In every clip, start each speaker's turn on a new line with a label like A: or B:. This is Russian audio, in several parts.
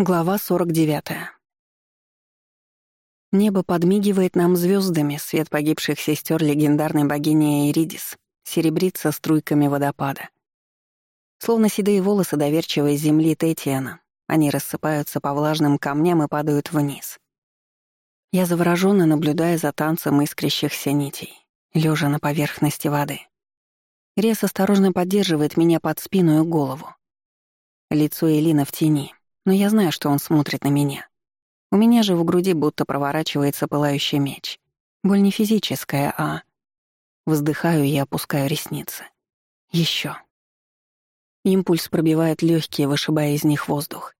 A: Глава 49. Небо подмигивает нам звездами, свет погибших сестер легендарной богини Эридис серебрится струйками водопада. Словно седые волосы доверчивой земли Тетиана, они рассыпаются по влажным камням и падают вниз. Я завороженно наблюдаю за танцем искрящихся нитей, лежа на поверхности воды. Рес осторожно поддерживает меня под спину и голову. Лицо Элина в тени — но я знаю, что он смотрит на меня. У меня же в груди будто проворачивается пылающий меч. Боль не физическая, а... Вздыхаю и опускаю ресницы. Еще. Импульс пробивает легкие, вышибая из них воздух.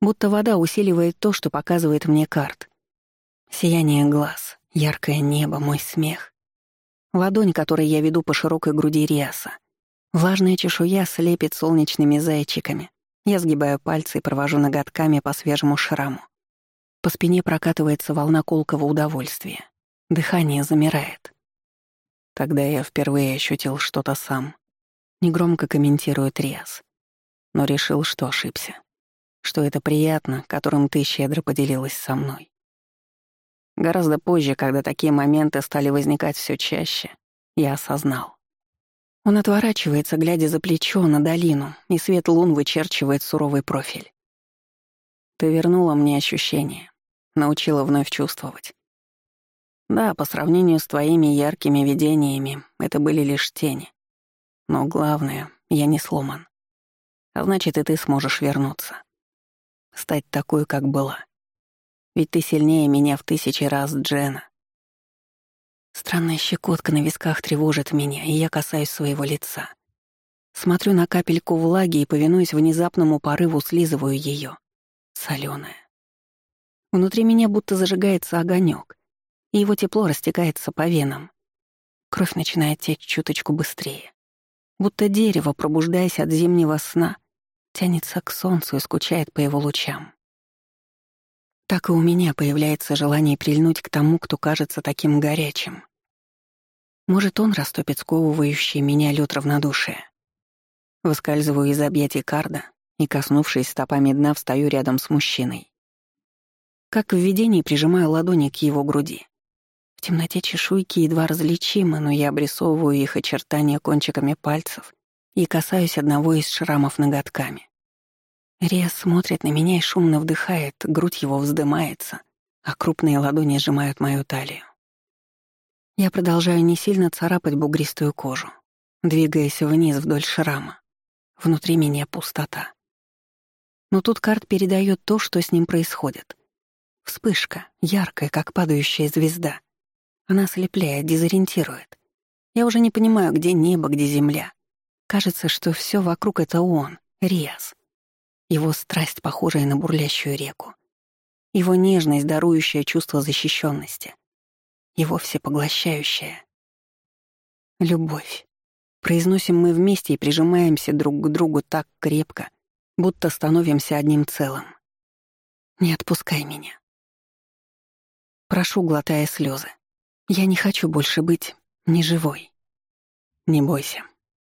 A: Будто вода усиливает то, что показывает мне карт. Сияние глаз, яркое небо, мой смех. Ладонь, которой я веду по широкой груди Риаса. Влажная чешуя слепит солнечными зайчиками, я сгибаю пальцы и провожу ноготками по свежему шраму. По спине прокатывается волна колкого удовольствия. Дыхание замирает. Тогда я впервые ощутил что-то сам. Негромко комментирует Риас. Но решил, что ошибся. Что это приятно, которым ты щедро поделилась со мной. Гораздо позже, когда такие моменты стали возникать все чаще, я осознал. Он отворачивается, глядя за плечо на долину, и свет лун вычерчивает суровый профиль. Ты вернула мне ощущение, научила вновь чувствовать. Да, по сравнению с твоими яркими видениями, это были лишь тени. Но главное, я не сломан. А значит, и ты сможешь вернуться. Стать такой, как была. Ведь ты сильнее меня в тысячи раз, Джена. Странная щекотка на висках тревожит меня, и я касаюсь своего лица. Смотрю на капельку влаги и, повинуясь внезапному порыву, слизываю ее. Соленая. Внутри меня будто зажигается огонек, и его тепло растекается по венам. Кровь начинает течь чуточку быстрее. Будто дерево, пробуждаясь от зимнего сна, тянется к солнцу и скучает по его лучам. Так и у меня появляется желание прильнуть к тому, кто кажется таким горячим. Может, он растопит сковывающий меня лед равнодушия. Выскальзываю из объятий Карда и, коснувшись стопами дна, встаю рядом с мужчиной. Как в видении прижимаю ладони к его груди. В темноте чешуйки едва различимы, но я обрисовываю их очертания кончиками пальцев и касаюсь одного из шрамов ноготками. Риас смотрит на меня и шумно вдыхает, грудь его вздымается, а крупные ладони сжимают мою талию. Я продолжаю не сильно царапать бугристую кожу, двигаясь вниз вдоль шрама. Внутри меня пустота. Но тут карт передает то, что с ним происходит. Вспышка, яркая, как падающая звезда. Она ослепляет, дезориентирует. Я уже не понимаю, где небо, где земля. Кажется, что все вокруг — это он, Риас. Его страсть, похожая на бурлящую реку. Его нежность, дарующая чувство защищенности. Его всепоглощающая. Любовь. Произносим мы вместе и прижимаемся друг к другу так крепко, будто становимся одним целым. Не отпускай меня. Прошу, глотая слезы. Я не хочу больше быть неживой. Не бойся,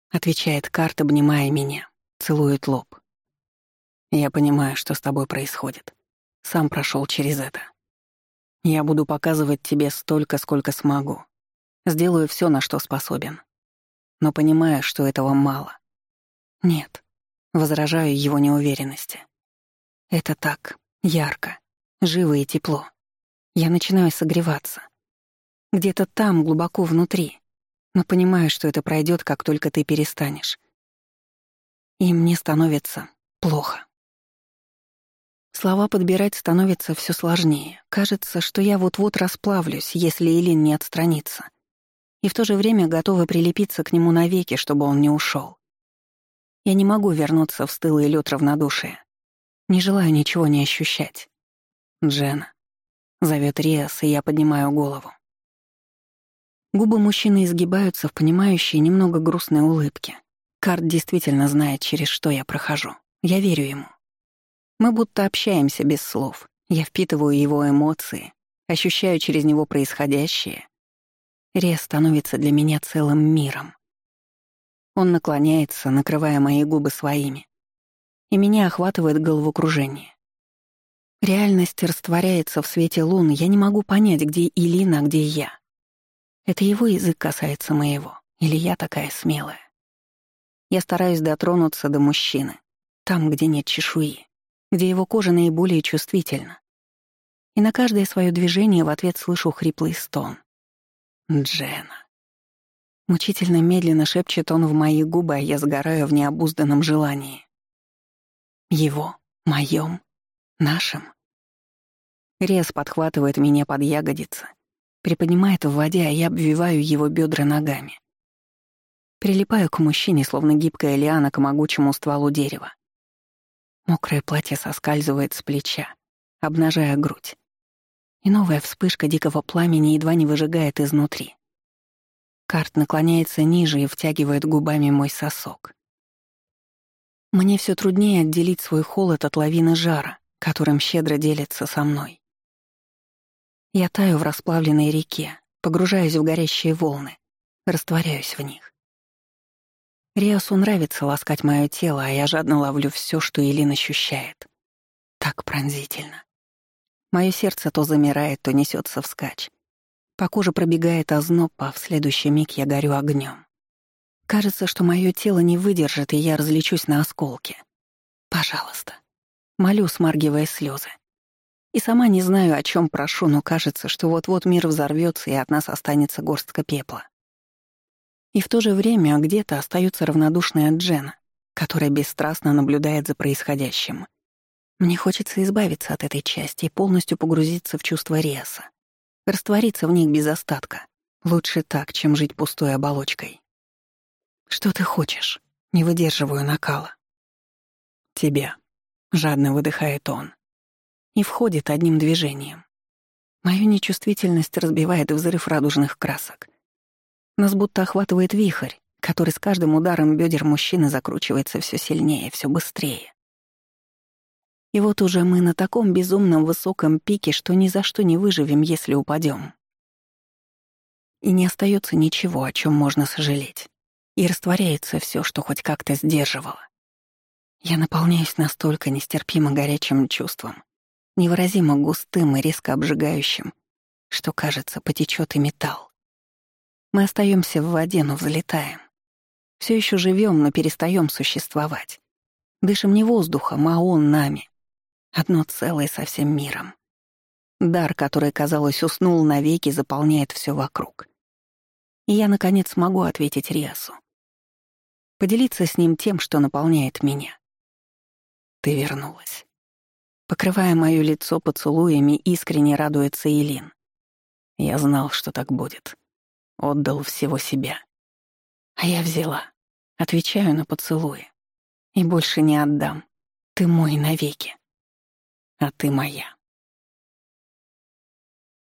A: отвечает Карт, обнимая меня, целует лоб. Я понимаю, что с тобой происходит. Сам прошел через это. Я буду показывать тебе столько, сколько смогу. Сделаю все, на что способен. Но понимаю, что этого мало. Нет, возражаю его неуверенности. Это так, ярко, живо и тепло. Я начинаю согреваться. Где-то там, глубоко внутри. Но понимаю, что это пройдет, как только ты перестанешь. И мне становится плохо. Слова подбирать становится все сложнее. Кажется, что я вот-вот расплавлюсь, если Илин не отстранится. И в то же время готова прилепиться к нему навеки, чтобы он не ушел. Я не могу вернуться в стылый лед равнодушия. Не желаю ничего не ощущать. Джена. Зовет Риас, и я поднимаю голову. Губы мужчины изгибаются в понимающей, немного грустной улыбке. Карт действительно знает, через что я прохожу. Я верю ему. Мы будто общаемся без слов. Я впитываю его эмоции, ощущаю через него происходящее. Рез становится для меня целым миром. Он наклоняется, накрывая мои губы своими. И меня охватывает головокружение. Реальность растворяется в свете лун, я не могу понять, где Илина, а где я. Это его язык касается моего, или я такая смелая. Я стараюсь дотронуться до мужчины, там, где нет чешуи, где его кожа наиболее чувствительна. И на каждое свое движение в ответ слышу хриплый стон. Джена. Мучительно медленно шепчет он в мои губы, а я сгораю в необузданном желании. Его, моем, нашим. Рез подхватывает меня под ягодицы, приподнимает в воде, а я обвиваю его бедра ногами. Прилипаю к мужчине, словно гибкая лиана к могучему стволу дерева. Мокрое платье соскальзывает с плеча, обнажая грудь. И новая вспышка дикого пламени едва не выжигает изнутри. Карт наклоняется ниже и втягивает губами мой сосок. Мне все труднее отделить свой холод от лавины жара, которым щедро делится со мной. Я таю в расплавленной реке, погружаюсь в горящие волны, растворяюсь в них. Риасу нравится ласкать мое тело, а я жадно ловлю все, что Элин ощущает. Так пронзительно. Мое сердце то замирает, то несется вскачь. По коже пробегает озноб, а в следующий миг я горю огнем. Кажется, что мое тело не выдержит, и я разлечусь на осколки. Пожалуйста. Молю, смаргивая слезы. И сама не знаю, о чем прошу, но кажется, что вот-вот мир взорвется, и от нас останется горстка пепла. И в то же время где-то остается равнодушная Джена, которая бесстрастно наблюдает за происходящим. Мне хочется избавиться от этой части и полностью погрузиться в чувство Риаса. Раствориться в них без остатка. Лучше так, чем жить пустой оболочкой. «Что ты хочешь?» Не выдерживаю накала. «Тебя», — жадно выдыхает он. И входит одним движением. Мою нечувствительность разбивает взрыв радужных красок. Нас будто охватывает вихрь, который с каждым ударом бедер мужчины закручивается все сильнее, все быстрее. И вот уже мы на таком безумном высоком пике, что ни за что не выживем, если упадем. И не остается ничего, о чем можно сожалеть и растворяется все, что хоть как-то сдерживало. Я наполняюсь настолько нестерпимо горячим чувством, невыразимо густым и резко обжигающим, что, кажется, потечет и металл. Мы остаемся в воде, но взлетаем. Все еще живем, но перестаем существовать. Дышим не воздухом, а он нами. Одно целое со всем миром. Дар, который, казалось, уснул навеки, заполняет все вокруг. И я, наконец, могу ответить Риасу поделиться с ним тем, что наполняет меня. Ты вернулась. Покрывая моё лицо поцелуями, искренне радуется Илин. Я знал, что так будет. Отдал всего себя. А я взяла. Отвечаю на поцелуи. И больше не отдам. Ты мой навеки. А ты моя.